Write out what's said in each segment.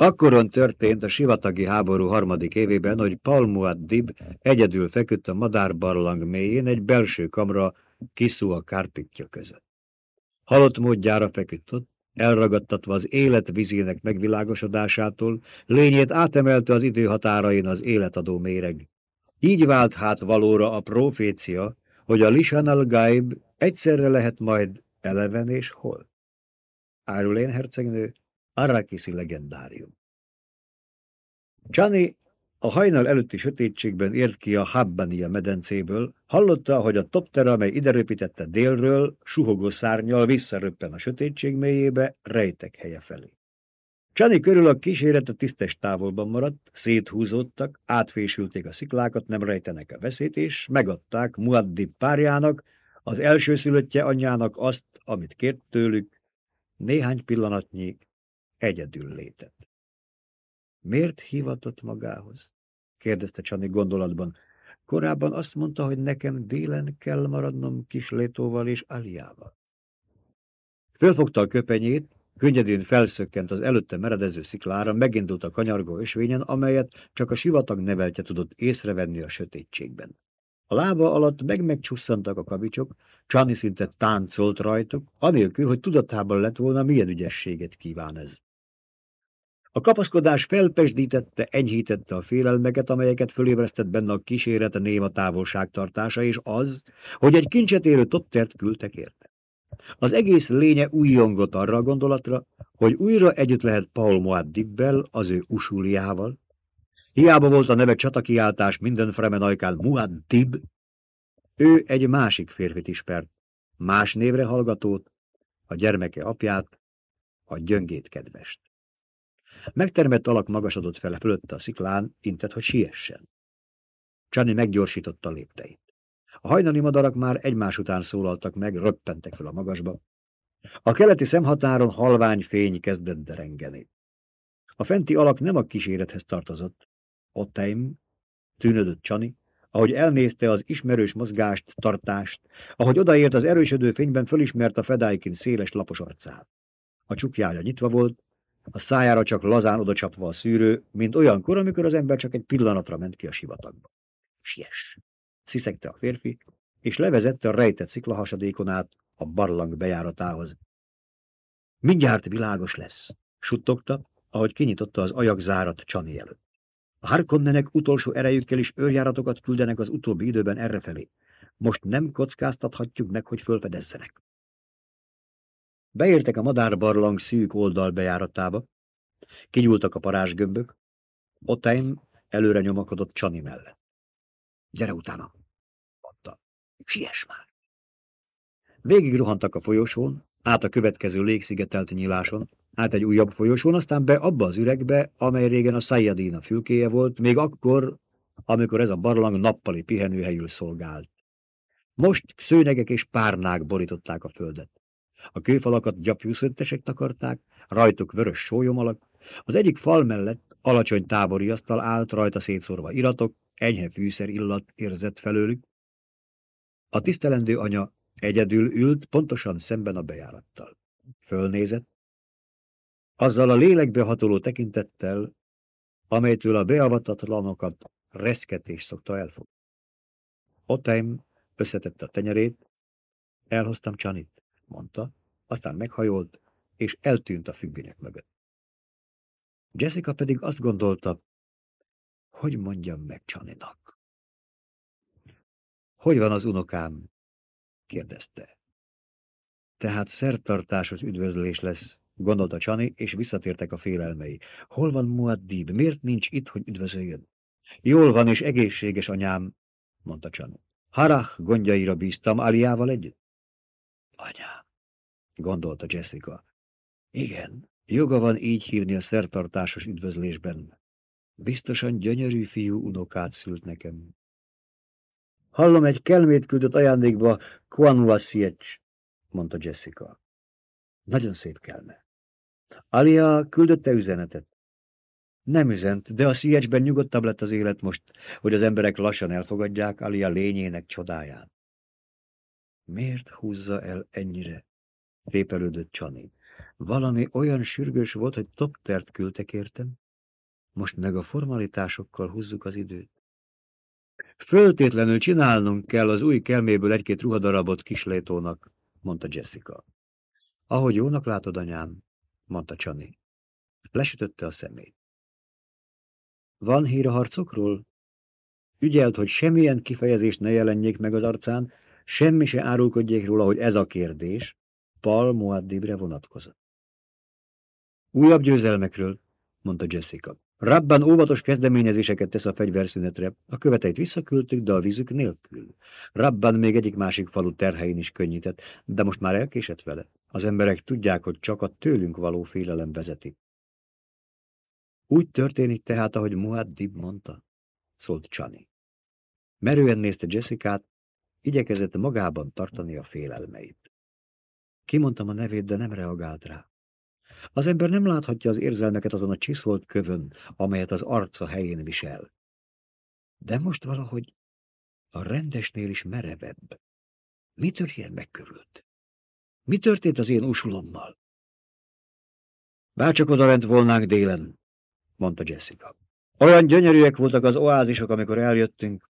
Akkoron történt a sivatagi háború harmadik évében, hogy Paul Muaddib egyedül feküdt a madárbarlang mélyén egy belső kamra kiszú a kárpitja között. Halott módjára feküdt ott, elragadtatva az élet vizének megvilágosodásától, lényét átemelte az idő határain az életadó méreg. Így vált hát valóra a profécia, hogy a Lisan al-Gaib egyszerre lehet majd eleven és hol. Árulén hercegnő, Arrakiszi legendárium. Csani a hajnal előtti sötétségben ért ki a Habbania medencéből, hallotta, hogy a toptera, amely ide röpítette délről, suhogó szárnyal visszaröppen a sötétség mélyébe, rejtek helye felé. Csani körül a kíséret a tisztes távolban maradt, széthúzódtak, átfésülték a sziklákat, nem rejtenek a veszélyt, és megadták Muaddib párjának, az elsőszülöttje anyjának azt, amit kért tőlük, néhány pillanatnyi egyedül létet. Miért hivatott magához? kérdezte Csani gondolatban. Korábban azt mondta, hogy nekem délen kell maradnom kislétóval és Aliával. Fölfogta a köpenyét, könnyedén felszökkent az előtte meredező sziklára, megindult a kanyargó ösvényen, amelyet csak a sivatag neveltje tudott észrevenni a sötétségben. A lába alatt meg-megcsusszantak a kavicsok, Csani szinte táncolt rajtuk, anélkül, hogy tudatában lett volna, milyen ügyességet kíván ez. A kapaszkodás felpesdítette, enyhítette a félelmeket, amelyeket fölébresztett benne a kíséret a néma távolságtartása, és az, hogy egy kincset érő tottert küldtek érte. Az egész lénye újjongott arra a gondolatra, hogy újra együtt lehet Paul Muaddibbel, az ő usúliával. Hiába volt a neve csatakiáltás minden fremen ajkán Muaddib, ő egy másik férfit ismert, más névre hallgatót, a gyermeke apját, a gyöngét kedvest. Megtermett alak magasodott fel fölötte a sziklán, intett, hogy siessen. Csani meggyorsította a lépteit. A hajnali madarak már egymás után szólaltak meg, röppentek fel a magasba. A keleti szemhatáron halvány fény kezdett derengeni. A fenti alak nem a kísérethez tartozott. Ottaim, tűnödött Csani, ahogy elnézte az ismerős mozgást, tartást, ahogy odaért az erősödő fényben fölismert a fedáikin széles lapos arcát. A csukjája nyitva volt, a szájára csak lazán odacsapva a szűrő, mint olyankor, amikor az ember csak egy pillanatra ment ki a sivatagba. Siess! sziszegte a férfi, és levezette a rejtett sziklahasadékon át a barlang bejáratához. Mindjárt világos lesz, suttogta, ahogy kinyitotta az ajakzárat Csani előtt. A Harkonnenek utolsó erejükkel is őrjáratokat küldenek az utóbbi időben errefelé. Most nem kockáztathatjuk meg, hogy fölfedezzenek. Beértek a madárbarlang szűk oldal bejáratába, kinyúltak a parázsgömbök, Otaim előre nyomakodott Csani mellett. Gyere utána, mondta. Siess már! Végig rohantak a folyosón, át a következő légszigetelt nyíláson, át egy újabb folyosón, aztán be abba az üregbe, amely régen a Sayadina fülkéje volt, még akkor, amikor ez a barlang nappali pihenőhelyül szolgált. Most szőnyegek és párnák borították a földet. A kőfalakat gyapjúszöntesek takarták, rajtuk vörös sólyomalak, az egyik fal mellett alacsony tábori asztal állt rajta szétszórva iratok, enyhe fűszer illat érzett felőlük. A tisztelendő anya egyedül ült, pontosan szemben a bejárattal. Fölnézett, azzal a lélekbe hatoló tekintettel, amelytől a beavatatlanokat reszketés szokta elfogni. Otaim összetette a tenyerét, elhoztam Csanit, mondta, aztán meghajolt, és eltűnt a függönyök mögött. Jessica pedig azt gondolta, hogy mondjam meg Csaninak. Hogy van az unokám? kérdezte. Tehát szertartásos üdvözlés lesz, gondolta Csani, és visszatértek a félelmei. Hol van Muaddib? Miért nincs itt, hogy üdvözöljön? Jól van és egészséges, anyám, mondta Csani. Harach gondjaira bíztam Aliával együtt. Anyám, gondolta Jessica. Igen, joga van így hívni a szertartásos üdvözlésben. Biztosan gyönyörű fiú unokát szült nekem. Hallom, egy kelmét küldött ajándékba Kuanuasiecs, mondta Jessica. Nagyon szép kelme. Alia küldötte üzenetet. Nem üzent, de a Sziecsben nyugodtabb lett az élet most, hogy az emberek lassan elfogadják Alia lényének csodáját. Miért húzza el ennyire? Répelődött Csani. Valami olyan sürgős volt, hogy toptert küldtek értem. Most meg a formalitásokkal húzzuk az időt. Föltétlenül csinálnunk kell az új kelméből egy-két ruhadarabot kislétónak, mondta Jessica. Ahogy jónak látod, anyám, mondta Csani. Lesütötte a szemét. Van hír a harcokról? Ügyelt, hogy semmilyen kifejezést ne jelenjék meg az arcán, semmi se árulkodjék róla, hogy ez a kérdés Pal Muaddibre vonatkozott. Újabb győzelmekről, mondta Jessica. Rabban óvatos kezdeményezéseket tesz a fegyverszünetre. A követeit visszaküldtük, de a vízük nélkül. Rabban még egyik másik falu terhein is könnyített, de most már elkésett vele. Az emberek tudják, hogy csak a tőlünk való félelem vezeti. Úgy történik tehát, ahogy Muaddib mondta, szólt Csani. Merően nézte Jessica-t, igyekezett magában tartani a félelmeit. Kimondtam a nevét, de nem reagált rá. Az ember nem láthatja az érzelmeket azon a csiszolt kövön, amelyet az arca helyén visel. De most valahogy a rendesnél is merevebb. Mitől ilyen megkörült? Mi történt az én usulommal? Bárcsak oda volnánk délen, mondta Jessica. Olyan gyönyörűek voltak az oázisok, amikor eljöttünk.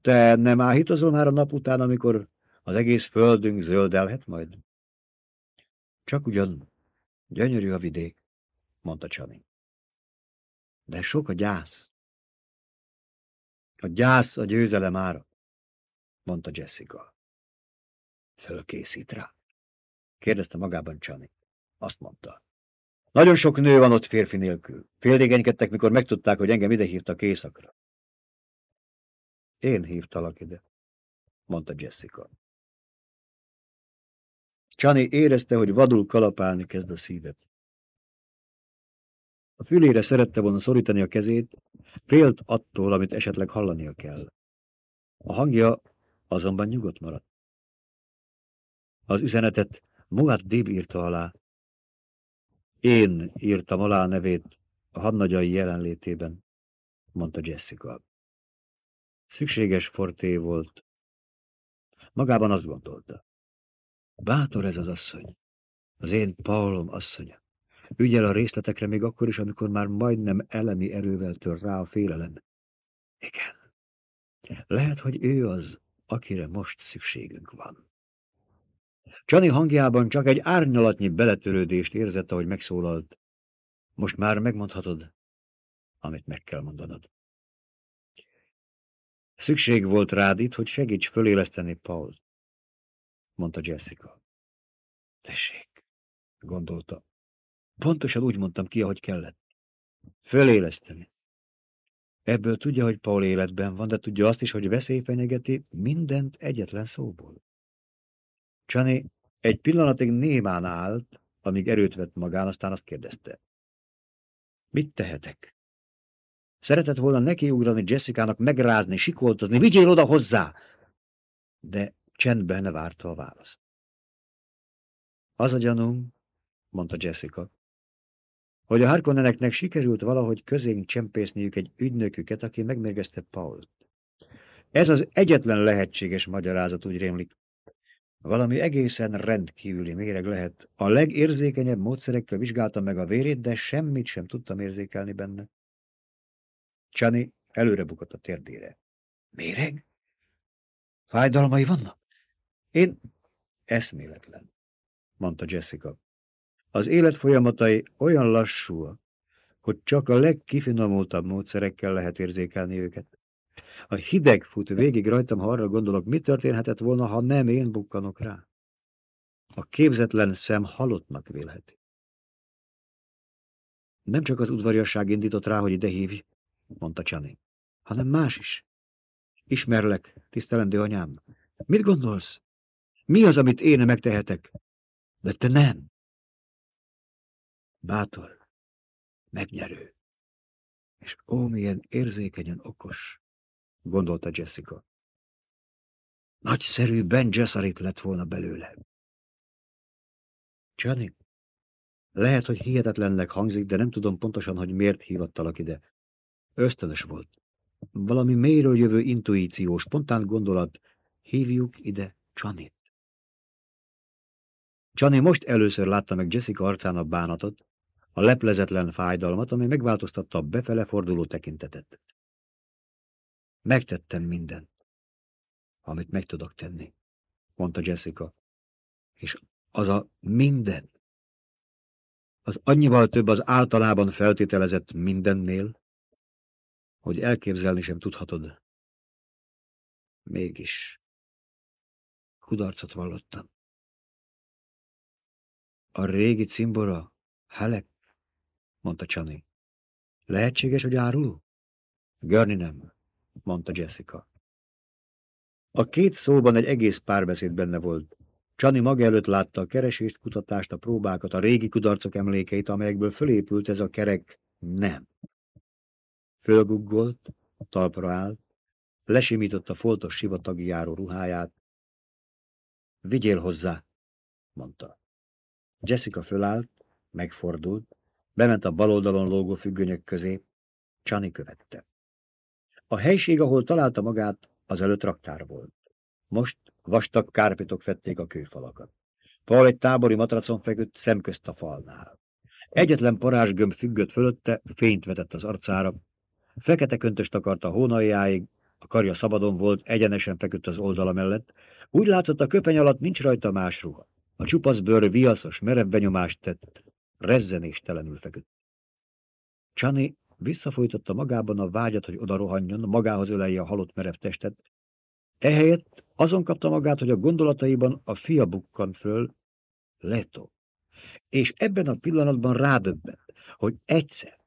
Te nem áhítozol már a nap után, amikor az egész földünk zöldelhet majd? Csak ugyan gyönyörű a vidék, mondta Csani. De sok a gyász. A gyász a győzelem ára, mondta Jessica. Fölkészít rá? kérdezte magában Csani. Azt mondta. Nagyon sok nő van ott férfi nélkül. Féldégenykedtek, mikor megtudták, hogy engem ide hívtak éjszakra. Én hívtalak ide, mondta Jessica. Csani érezte, hogy vadul kalapálni kezd a szívet. A fülére szerette volna szorítani a kezét, félt attól, amit esetleg hallania kell. A hangja azonban nyugodt maradt. Az üzenetet Muad Dib írta alá, én írtam alá nevét a hadnagyai jelenlétében, mondta Jessica. Szükséges forté volt. Magában azt gondolta. Bátor ez az asszony. Az én Paulom asszonya. Ügyel a részletekre még akkor is, amikor már majdnem elemi erővel tör rá a félelem. Igen. Lehet, hogy ő az, akire most szükségünk van. Csani hangjában csak egy árnyalatnyi beletörődést érzett, ahogy megszólalt. Most már megmondhatod, amit meg kell mondanod. Szükség volt rád itt, hogy segíts föléleszteni Paul, mondta Jessica. Tessék, gondolta. Pontosan úgy mondtam ki, ahogy kellett. Föléleszteni. Ebből tudja, hogy Paul életben van, de tudja azt is, hogy veszély fenyegeti mindent egyetlen szóból. Csani egy pillanatig némán állt, amíg erőt vett magán, aztán azt kérdezte. Mit tehetek? Szeretett volna nekiugrani Jessica-nak, megrázni, sikoltozni, vigyél oda hozzá! De csendben várta a választ. Az a gyanúm, mondta Jessica, hogy a Harkonneneknek sikerült valahogy közénk csempészniük egy ügynöküket, aki megmérgezte Pault. Ez az egyetlen lehetséges magyarázat, úgy rémlik. Valami egészen rendkívüli méreg lehet. A legérzékenyebb módszerekkel vizsgáltam meg a vérét, de semmit sem tudtam érzékelni benne. Csani előre bukott a térdére. Méreg? Fájdalmai vannak? Én eszméletlen, mondta Jessica. Az élet folyamatai olyan lassúak, hogy csak a legkifinomultabb módszerekkel lehet érzékelni őket. A hideg fut végig rajtam, ha arra gondolok, mi történhetett volna, ha nem én bukkanok rá. A képzetlen szem halottnak vélheti. Nem csak az udvariasság indított rá, hogy ide hívj, mondta Csani, hanem más is. Ismerlek, tisztelendő anyám. Mit gondolsz? Mi az, amit én megtehetek? De te nem. Bátor, megnyerő, és ó, milyen érzékenyen okos gondolta Jessica. Nagyszerű Ben Gesserit lett volna belőle. Csani, lehet, hogy hihetetlennek hangzik, de nem tudom pontosan, hogy miért hívattalak ide. Ösztönös volt. Valami mélyről jövő intuíció, spontán gondolat. Hívjuk ide Csanit. Csani most először látta meg Jessica arcán a bánatot, a leplezetlen fájdalmat, ami megváltoztatta a befele forduló tekintetet. Megtettem mindent, amit meg tudok tenni, mondta Jessica. És az a minden, az annyival több az általában feltételezett mindennél, hogy elképzelni sem tudhatod. Mégis kudarcot vallottam. A régi cimbora, Halek, mondta Csani. Lehetséges, hogy áruló? Görni nem, mondta Jessica. A két szóban egy egész párbeszéd benne volt. Csani maga előtt látta a keresést, kutatást, a próbákat, a régi kudarcok emlékeit, amelyekből fölépült ez a kerek nem. Fölguggolt, talpra állt, lesimította foltos sivatagi járó ruháját. Vigyél hozzá, mondta. Jessica fölállt, megfordult, bement a bal oldalon lógó függönyök közé, Csani követte. A helység, ahol találta magát, az előtt raktár volt. Most vastag kárpitok fették a kőfalakat. Paul egy tábori matracon feküdt szemközt a falnál. Egyetlen parázsgömb függött fölötte, fényt vetett az arcára. Fekete köntöst akarta hónaljáig, a karja szabadon volt, egyenesen feküdt az oldala mellett. Úgy látszott, a köpeny alatt nincs rajta más ruha. A csupasz bőr viaszos, merev benyomást tett, rezzenéstelenül feküdt. Csani visszafolytotta magában a vágyat, hogy oda rohanjon, magához ölelje a halott merev testet. Ehelyett azon kapta magát, hogy a gondolataiban a fia bukkan föl, Leto. És ebben a pillanatban rádöbbent, hogy egyszer,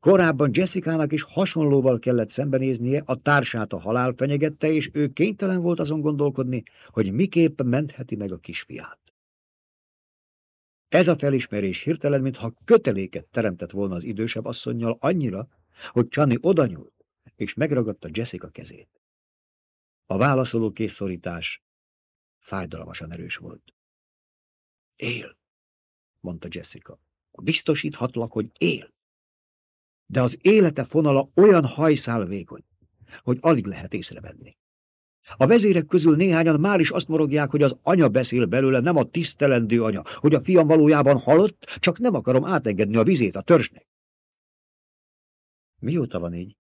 korábban Jessica-nak is hasonlóval kellett szembenéznie, a társát a halál fenyegette, és ő kénytelen volt azon gondolkodni, hogy miképp mentheti meg a kisfiát. Ez a felismerés hirtelen, mintha köteléket teremtett volna az idősebb asszonynal annyira, hogy Csani odanyúlt, és megragadta Jessica kezét. A válaszoló készszorítás fájdalmasan erős volt. Él, mondta Jessica. Biztosíthatlak, hogy él. De az élete fonala olyan hajszál vékony, hogy alig lehet észrevenni. A vezérek közül néhányan már is azt morogják, hogy az anya beszél belőle, nem a tisztelendő anya, hogy a fiam valójában halott, csak nem akarom átengedni a vizét a törzsnek. Mióta van így?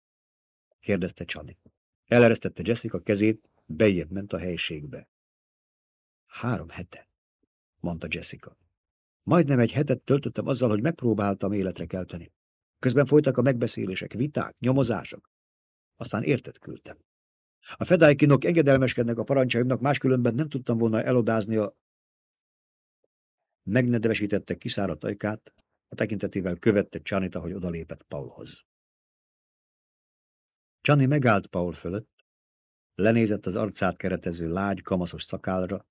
kérdezte Csani. Eleresztette Jessica kezét, bejebb ment a helységbe. Három hete, mondta Jessica. Majdnem egy hetet töltöttem azzal, hogy megpróbáltam életre kelteni. Közben folytak a megbeszélések, viták, nyomozások. Aztán értet küldtem. A fedájkinok engedelmeskednek a parancsaimnak, máskülönben nem tudtam volna elodázni a... Megnedvesítette kiszáradt ajkát, a tekintetével követte Csanit, ahogy odalépett Paulhoz. Csani megállt Paul fölött, lenézett az arcát keretező lágy, kamaszos szakálra,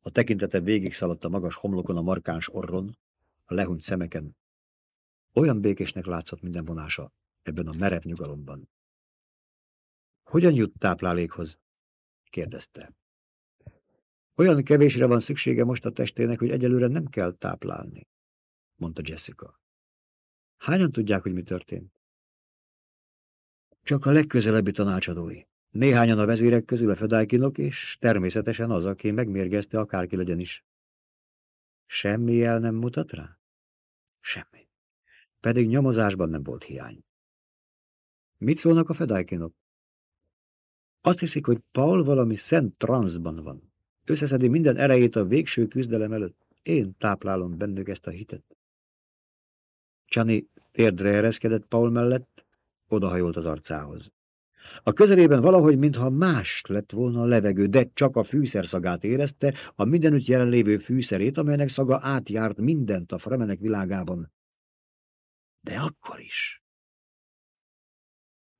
a tekintete végig szaladt a magas homlokon, a markáns orron, a lehunyt szemeken. Olyan békésnek látszott minden vonása ebben a merev nyugalomban. Hogyan jut táplálékhoz? kérdezte. Olyan kevésre van szüksége most a testének, hogy egyelőre nem kell táplálni, mondta Jessica. Hányan tudják, hogy mi történt? Csak a legközelebbi tanácsadói. Néhányan a vezérek közül a fedájkinok, és természetesen az, aki megmérgezte akárki legyen is. Semmi jel nem mutat rá? Semmi. Pedig nyomozásban nem volt hiány. Mit szólnak a fedájkinok? Azt hiszik, hogy Paul valami szent transzban van. Összeszedi minden erejét a végső küzdelem előtt. Én táplálom bennük ezt a hitet. Csani térdre ereszkedett Paul mellett, odahajolt az arcához. A közelében valahogy, mintha más lett volna a levegő, de csak a fűszer szagát érezte, a mindenütt jelenlévő fűszerét, amelynek szaga átjárt mindent a fremenek világában. De akkor is.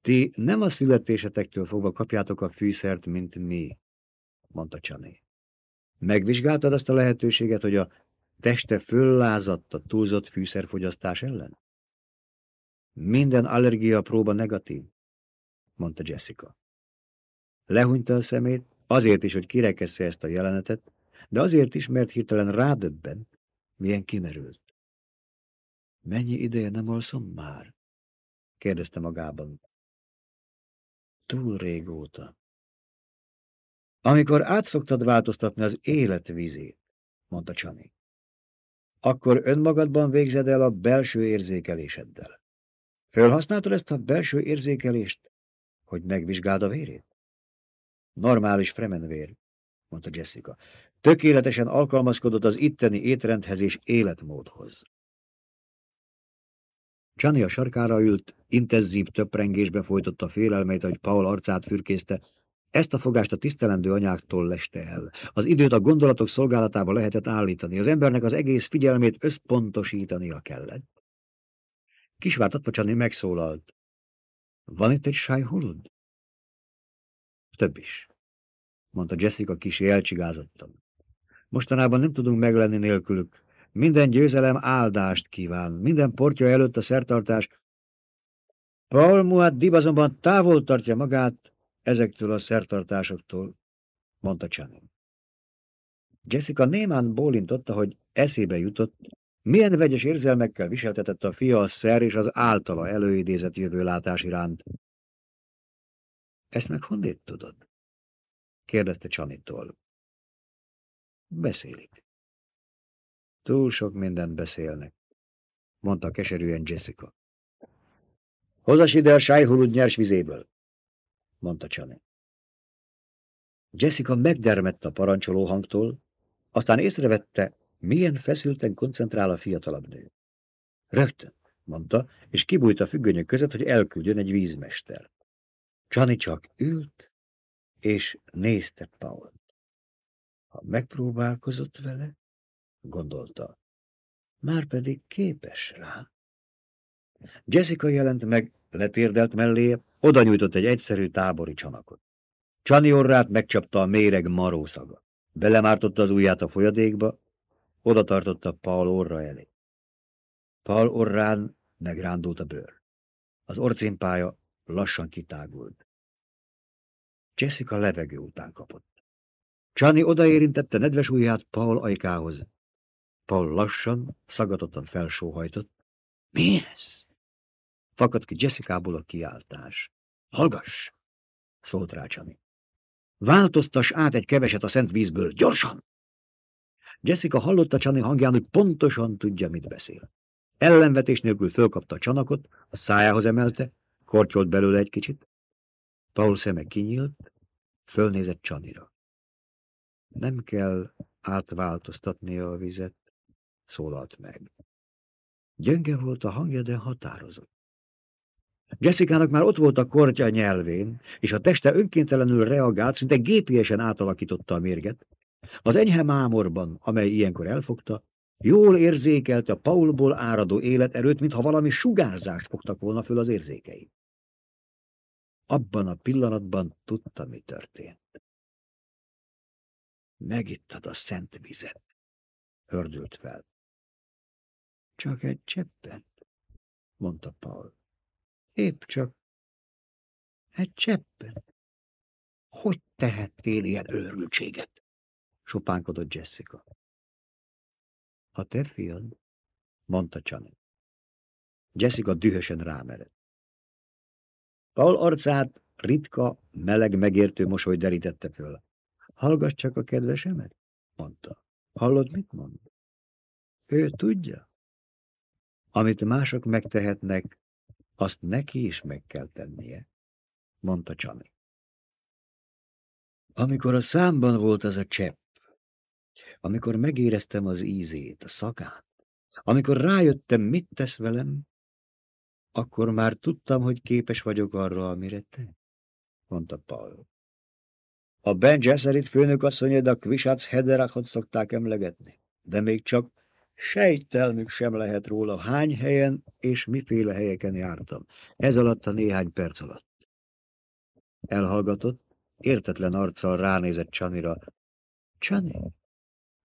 Ti nem a születésetektől fogva kapjátok a fűszert, mint mi, mondta Csané. Megvizsgáltad azt a lehetőséget, hogy a teste föllázadt a túlzott fűszerfogyasztás ellen? Minden allergia próba negatív, mondta Jessica. Lehúnyta a szemét, azért is, hogy kirekessze ezt a jelenetet, de azért is, mert hirtelen rádöbbent, milyen kimerült. Mennyi ideje nem alszom már? kérdezte magában. Túl régóta. Amikor átszoktad változtatni az élet vizét, mondta Csani. akkor önmagadban végzed el a belső érzékeléseddel. Fölhasználtad ezt a belső érzékelést, hogy megvizsgáld a vérét? Normális fremenvér, mondta Jessica. Tökéletesen alkalmazkodott az itteni étrendhez és életmódhoz. Csani a sarkára ült, intenzív töprengésbe folytotta félelmeit, hogy Paul arcát fürkészte. Ezt a fogást a tisztelendő anyáktól leste el. Az időt a gondolatok szolgálatába lehetett állítani. Az embernek az egész figyelmét összpontosítania kellett. Kisvártatva Csani megszólalt. Van itt egy sájholod? Több is, mondta Jessica kis elcsigázottan. Mostanában nem tudunk meglenni nélkülük. Minden győzelem áldást kíván, minden portja előtt a szertartás. Paul Muaddib azonban távol tartja magát ezektől a szertartásoktól, mondta Channing. Jessica némán bólintotta, hogy eszébe jutott, milyen vegyes érzelmekkel viseltetett a fia a szer és az általa előidézett jövőlátás iránt. Ezt meg honnét tudod? kérdezte Csanitól. Beszélik. Túl sok mindent beszélnek, mondta keserűen Jessica. Hozas ide a sájhulud nyers vizéből, mondta Csani. Jessica megdermett a parancsoló hangtól, aztán észrevette, milyen feszülten koncentrál a fiatalabb nő. Rögtön, mondta, és kibújt a függönyök között, hogy elküldjön egy vízmester. Csani csak ült, és nézte Paul. Ha megpróbálkozott vele, gondolta, már pedig képes rá. Jessica jelent meg, letérdelt mellé, oda nyújtott egy egyszerű tábori csanakot. Csani orrát megcsapta a méreg marószaga. Belemártotta az ujját a folyadékba, oda tartotta Paul orra elé. Paul orrán megrándult a bőr. Az orcimpája lassan kitágult. Jessica levegő után kapott. Csani odaérintette nedves ujját Paul ajkához. Paul lassan, szagatottan felsóhajtott. Mi ez? Fakadt ki Jessica-ból a kiáltás. Hallgass! szólt rá Csani. Változtass át egy keveset a szent vízből, gyorsan! Jessica hallotta Csani hangján, hogy pontosan tudja, mit beszél. Ellenvetés nélkül fölkapta a csanakot, a szájához emelte, kortyolt belőle egy kicsit. Paul szeme kinyílt, fölnézett Csanira. Nem kell átváltoztatnia a vizet, szólalt meg. Gyönge volt a hangja, de határozott. Jessica-nak már ott volt a kortya a nyelvén, és a teste önkéntelenül reagált, szinte gépiesen átalakította a mérget. Az enyhe mámorban, amely ilyenkor elfogta, jól érzékelte a Paulból áradó életerőt, mintha valami sugárzást fogtak volna föl az érzékei. Abban a pillanatban tudta, mi történt. Megittad a szent vizet, hördült fel. Csak egy cseppet, mondta Paul. Épp csak egy cseppet. Hogy tehettél ilyen őrültséget? Sopánkodott Jessica. A te fiad, mondta Csani. Jessica dühösen rámerett. Paul arcát ritka, meleg, megértő mosoly derítette föl. Hallgass csak a kedvesemet, mondta. Hallod, mit mond? Ő tudja. Amit mások megtehetnek, azt neki is meg kell tennie, mondta Csani. Amikor a számban volt az a csepp, amikor megéreztem az ízét, a szagát, amikor rájöttem, mit tesz velem, akkor már tudtam, hogy képes vagyok arra, amire te, mondta Paul. A Ben Gesserit főnök asszonyod a Kvisác Hederachot szokták emlegetni, de még csak Sejtelmük sem lehet róla, hány helyen és miféle helyeken jártam. Ez alatt a néhány perc alatt. Elhallgatott, értetlen arccal ránézett Csanira. Csani,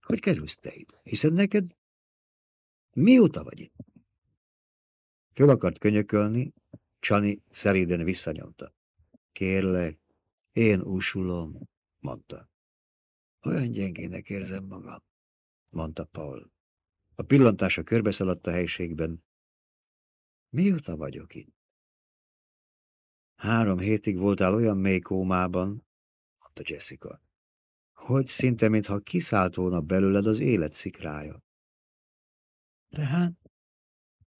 hogy kerülsz te itt? Hiszen neked mióta vagy itt? Föl akart könyökölni, Csani szeréden visszanyomta. Kérlek, én úsulom, mondta. Olyan gyengének érzem magam, mondta Paul. A pillantása körbeszaladt a helységben. Mióta vagyok itt? Három hétig voltál olyan mély kómában, mondta Jessica, hogy szinte mintha kiszállt volna belőled az élet szikrája. Tehát?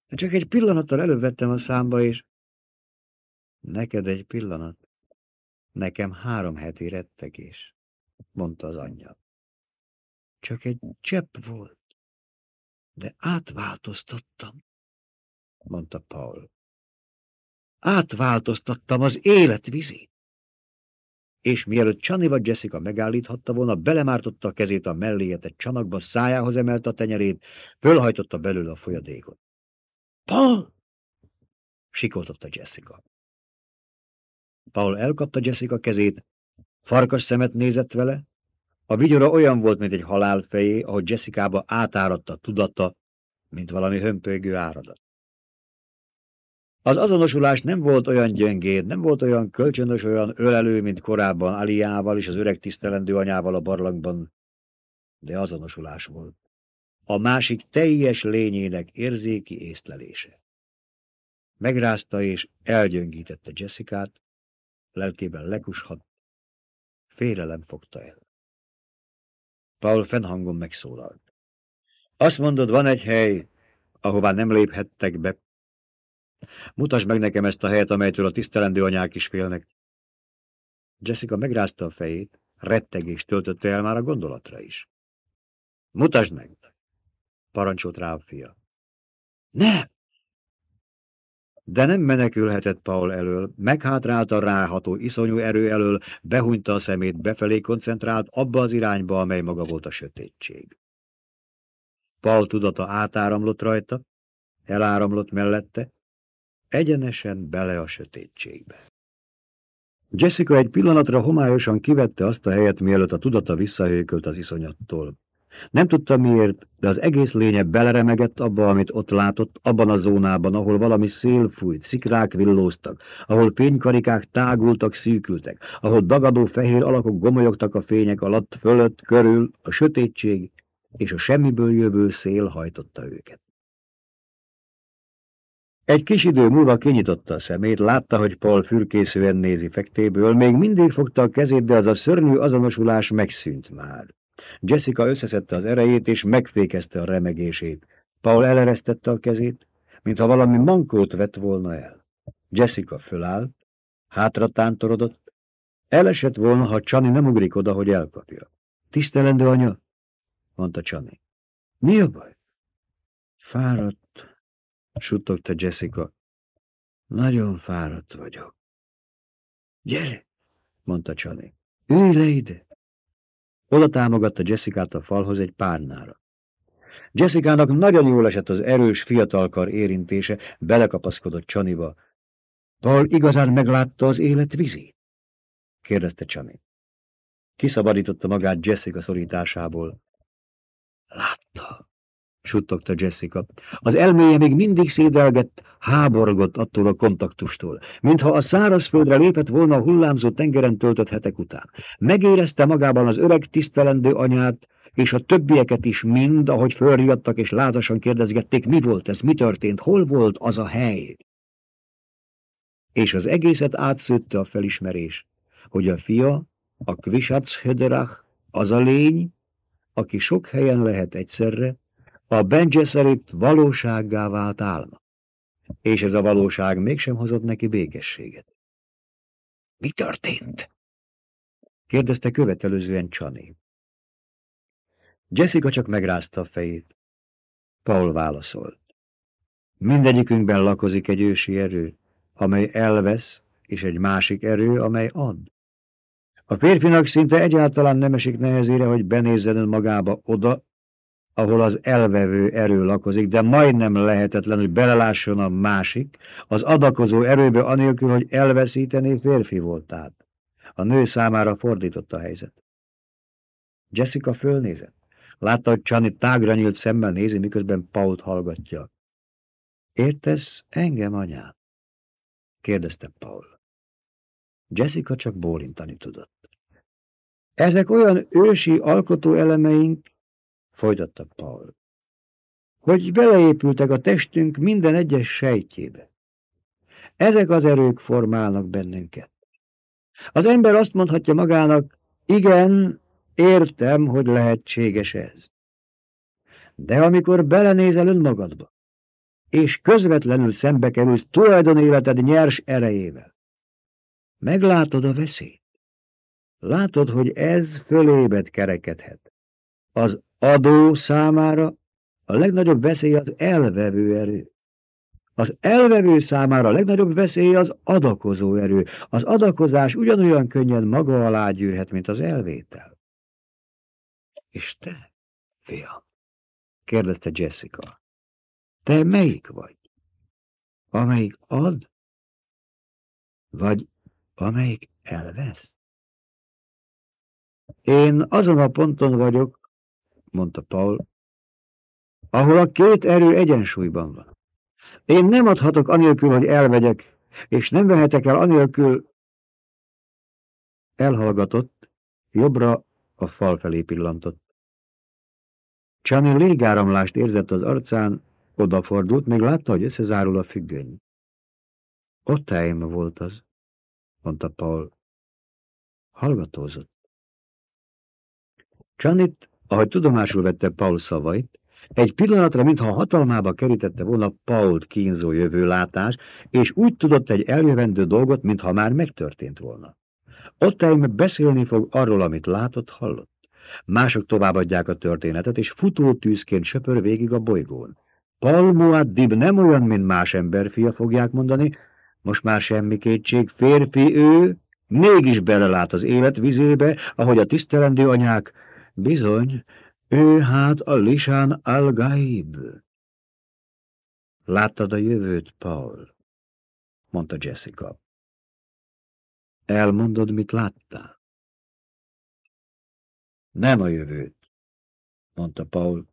Csak egy pillanattal elővettem a számba, és... Neked egy pillanat. Nekem három heti rettegés, mondta az anyja. Csak egy csepp volt, de átváltoztattam, mondta Paul. Átváltoztattam az élet. És mielőtt Csani vagy Jessica megállíthatta volna, belemártotta a kezét a melléjetett csanakba, szájához emelte a tenyerét, fölhajtotta belőle a folyadékot. Paul! sikoltotta Jessica. Paul elkapta Jessica kezét, farkas szemet nézett vele, a vigyora olyan volt, mint egy halálfejé, ahogy Jessica-ba átáradta a tudata, mint valami hömpölygő áradat. Az azonosulás nem volt olyan gyengéd, nem volt olyan kölcsönös, olyan ölelő, mint korábban Aliával és az öreg tisztelendő anyával a barlangban, de azonosulás volt. A másik teljes lényének érzéki észlelése. Megrázta és elgyöngítette Jessica-t, lelkében lekushat, félelem fogta el. Paul fennhangon megszólalt. Azt mondod, van egy hely, ahová nem léphettek be. Mutasd meg nekem ezt a helyet, amelytől a tisztelendő anyák is félnek. Jessica megrázta a fejét, rettegés töltötte el már a gondolatra is. Mutasd meg! parancsolt rá a fia. Nem! De nem menekülhetett Paul elől, meghátrálta ráható iszonyú erő elől, behunyta a szemét, befelé koncentrált abba az irányba, amely maga volt a sötétség. Paul tudata átáramlott rajta, eláramlott mellette, egyenesen bele a sötétségbe. Jessica egy pillanatra homályosan kivette azt a helyet, mielőtt a tudata visszahőkölt az iszonyattól. Nem tudta miért, de az egész lénye beleremegett abba, amit ott látott, abban a zónában, ahol valami szél fújt, szikrák villóztak, ahol fénykarikák tágultak, szűkültek, ahol dagadó fehér alakok gomolyogtak a fények alatt, fölött, körül, a sötétség és a semmiből jövő szél hajtotta őket. Egy kis idő múlva kinyitotta a szemét, látta, hogy Paul fürkészően nézi fektéből, még mindig fogta a kezét, de az a szörnyű azonosulás megszűnt már. Jessica összeszedte az erejét, és megfékezte a remegését. Paul eleresztette a kezét, mintha valami mankót vett volna el. Jessica fölállt, hátra tántorodott, elesett volna, ha Csani nem ugrik oda, hogy elkapja. Tisztelendő anya, mondta Csani. Mi a baj? Fáradt, suttogta Jessica. Nagyon fáradt vagyok. Gyere, mondta Csani. Ülj le ide. Oda támogatta Jessica-t a falhoz egy párnára. Jessica-nak nagyon jól esett az erős fiatalkar érintése, belekapaszkodott Csaniba. Paul igazán meglátta az élet vizét? kérdezte Csani. Kiszabadította magát Jessica szorításából. Látta, suttogta Jessica. Az elméje még mindig szédelgett, háborgott attól a kontaktustól, mintha a szárazföldre lépett volna a hullámzó tengeren töltött hetek után. Megérezte magában az öreg tisztelendő anyát, és a többieket is mind, ahogy fölriadtak és lázasan kérdezgették, mi volt ez, mi történt, hol volt az a hely. És az egészet átszőtte a felismerés, hogy a fia, a Kvisatz az a lény, aki sok helyen lehet egyszerre, a Benjeszerit valósággá vált álma. És ez a valóság mégsem hozott neki békességet. Mi történt? kérdezte követelőzően Csani. Jessica csak megrázta a fejét. Paul válaszolt. Mindegyikünkben lakozik egy ősi erő, amely elvesz, és egy másik erő, amely ad. A férfinak szinte egyáltalán nem esik nehezére, hogy benézzen magába oda, ahol az elvevő erő lakozik, de majdnem lehetetlen, hogy belelásson a másik, az adakozó erőbe anélkül, hogy elveszítené férfi voltát. A nő számára fordított a helyzet. Jessica fölnézett. Látta, hogy Csani tágra nyílt szemmel nézi, miközben Pault hallgatja. Értesz engem, anyám? kérdezte Paul. Jessica csak bólintani tudott. Ezek olyan ősi alkotó elemeink, folytatta Paul, hogy beleépültek a testünk minden egyes sejtjébe. Ezek az erők formálnak bennünket. Az ember azt mondhatja magának, igen, értem, hogy lehetséges ez. De amikor belenézel önmagadba, és közvetlenül szembe kerülsz tulajdonéleted nyers erejével, meglátod a veszélyt. Látod, hogy ez fölébed kerekedhet. Az adó számára a legnagyobb veszély az elvevő erő. Az elvevő számára a legnagyobb veszély az adakozó erő. Az adakozás ugyanolyan könnyen maga alá gyűrhet, mint az elvétel. És te, fiam? kérdezte Jessica. Te melyik vagy? Amelyik ad? Vagy amelyik elvesz? Én azon a ponton vagyok, mondta Paul, ahol a két erő egyensúlyban van. Én nem adhatok anélkül, hogy elvegyek, és nem vehetek el anélkül... Elhallgatott, jobbra a fal felé pillantott. Csani légáramlást érzett az arcán, odafordult, még látta, hogy összezárul a függöny. Ott helyem volt az, mondta Paul. Hallgatózott. Csanit, ahogy tudomásul vette Paul szavait, egy pillanatra, mintha hatalmába kerítette volna Pault kínzó jövőlátás, és úgy tudott egy eljövendő dolgot, mintha már megtörtént volna. Ott beszélni fog arról, amit látott, hallott. Mások továbbadják a történetet, és futótűzként söpör végig a bolygón. Paul Muaddib nem olyan, mint más emberfia, fogják mondani, most már semmi kétség, férfi ő, mégis belelát az élet vizébe, ahogy a tisztelendő anyák, bizony, ő hát a Lisán al-Gaib. Láttad a jövőt, Paul? mondta Jessica. Elmondod, mit láttál? Nem a jövőt, mondta Paul.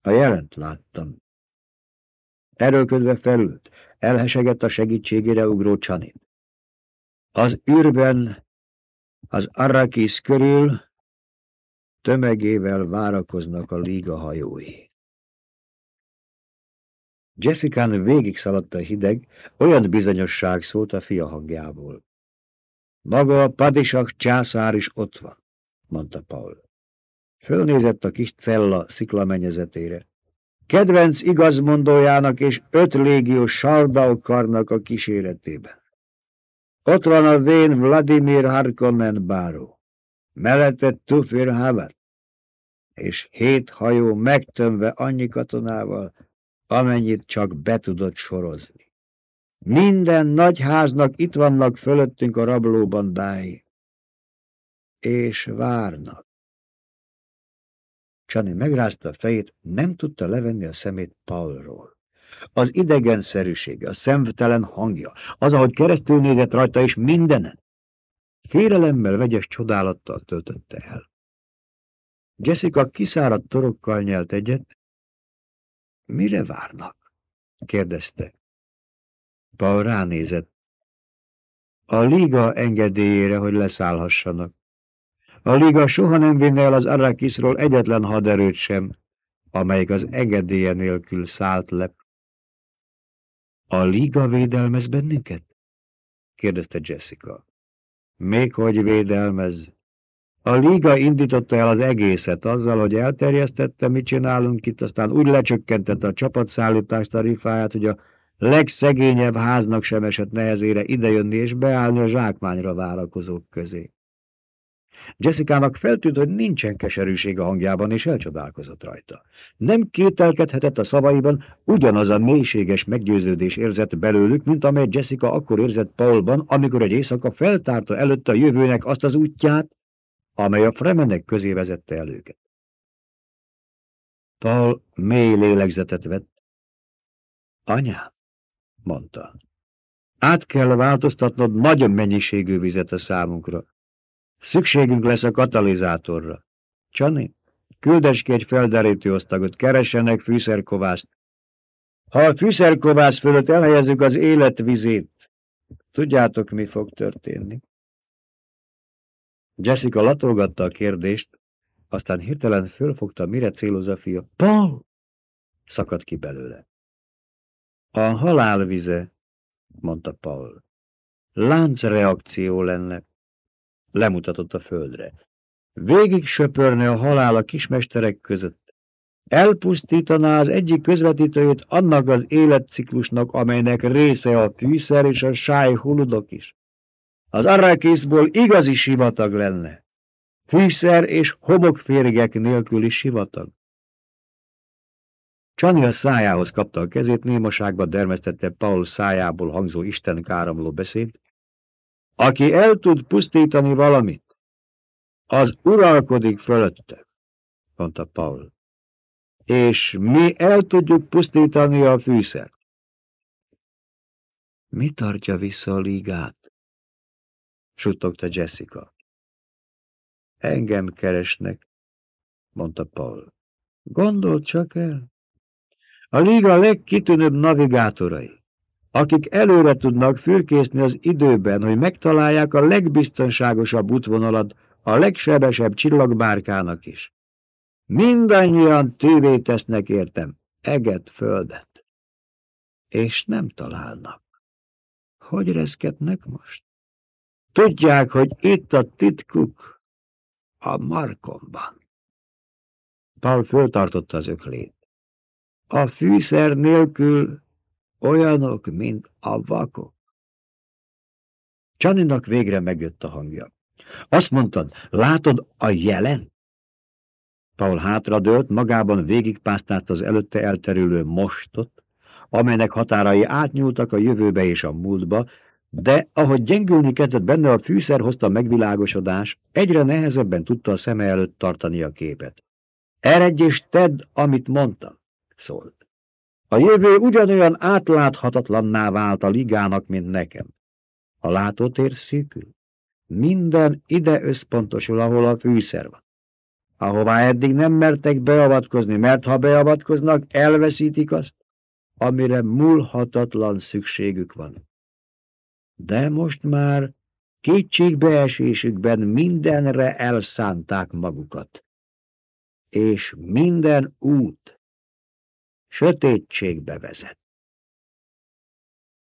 A jelent láttam. Erőködve felült, elhesegett a segítségére ugró Csanit. Az űrben, az Arrakis körül tömegével várakoznak a liga hajói. Jessica végig szaladt a hideg, olyan bizonyosság szólt a fia hangjából. Maga a padisak császár is ott van, mondta Paul. Fölnézett a kis cella sziklamennyezetére. Kedvenc igazmondójának és öt légió sardaukarnak a kíséretében. Ott van a vén Vladimir Harkonnen báró, mellette Tufir Havat, és hét hajó megtömve annyi katonával, amennyit csak be tudott sorozni. Minden nagy háznak itt vannak fölöttünk a rablóbandái, és várnak. Csani megrázta a fejét, nem tudta levenni a szemét Paulról. Az idegenszerűsége, a szemtelen hangja, az, ahogy keresztül nézett rajta, és mindenen. Félelemmel, vegyes csodálattal töltötte el. Jessica kiszáradt torokkal nyelt egyet. Mire várnak? kérdezte. Paul ránézett. A liga engedélyére, hogy leszállhassanak. A liga soha nem vinne el az Arrakisról egyetlen haderőt sem, amelyik az engedélye nélkül szállt le. A liga védelmez bennünket? kérdezte Jessica. Még hogy védelmez, a Liga indította el az egészet azzal, hogy elterjesztette, mit csinálunk itt, aztán úgy lecsökkentette a csapatszállítás tarifáját, hogy a legszegényebb háznak sem esett nehezére idejönni és beállni a zsákmányra várakozók közé. Jessica-nak feltűnt, hogy nincsen keserűség a hangjában, és elcsodálkozott rajta. Nem kételkedhetett a szavaiban, ugyanaz a mélységes meggyőződés érzett belőlük, mint amely Jessica akkor érzett Paulban, amikor egy éjszaka feltárta előtte a jövőnek azt az útját, amely a fremenek közé vezette el őket. Paul mély lélegzetet vett. Anya, mondta, át kell változtatnod nagyon mennyiségű vizet a számunkra. Szükségünk lesz a katalizátorra. Csani, küldes ki egy felderítő osztagot, keressenek fűszerkovászt. Ha a fűszerkovász fölött elhelyezzük az életvizét, tudjátok, mi fog történni? Jessica latolgatta a kérdést, aztán hirtelen fölfogta, mire céloz a fia. Paul! Szakadt ki belőle. A halálvize, mondta Paul. Láncreakció lenne. Lemutatott a földre. Végig söpörne a halál a kismesterek között. elpusztítaná az egyik közvetítőjét annak az életciklusnak, amelynek része a fűszer és a sáj huludok is. Az Arrakisból igazi sivatag lenne. Fűszer és homokférgek nélküli sivatag. A szájához kapta a kezét, némaságba dermesztette Paul szájából hangzó Isten káramló beszéd. Aki el tud pusztítani valamit, az uralkodik fölötte, mondta Paul. És mi el tudjuk pusztítani a fűszert. Mi tartja vissza a ligát? Suttogta Jessica. Engem keresnek, mondta Paul. Gondold csak el. A liga legkitűnőbb navigátorai, akik előre tudnak fürkészni az időben, hogy megtalálják a legbiztonságosabb útvonalat a legsebesebb csillagbárkának is. Mindannyian tűvé tesznek értem, eget, földet. És nem találnak. Hogy reszketnek most? Tudják, hogy itt a titkuk a markomban. Paul föltartotta az öklét. A fűszer nélkül olyanok, mint a vakok. Csaninak végre megjött a hangja. Azt mondtad, látod a jelen? Paul hátradőlt, magában végigpásztált az előtte elterülő mostot, amelynek határai átnyúltak a jövőbe és a múltba, de ahogy gyengülni kezdett benne a fűszer hozta megvilágosodás, egyre nehezebben tudta a szeme előtt tartani a képet. Eredj és tedd, amit mondtam, szólt. A jövő ugyanolyan átláthatatlanná vált a ligának, mint nekem. A látótér szűkül. Minden ide összpontosul, ahol a fűszer van. Ahová eddig nem mertek beavatkozni, mert ha beavatkoznak, elveszítik azt, amire múlhatatlan szükségük van. De most már kétségbeesésükben mindenre elszánták magukat. És minden út sötétségbe vezet.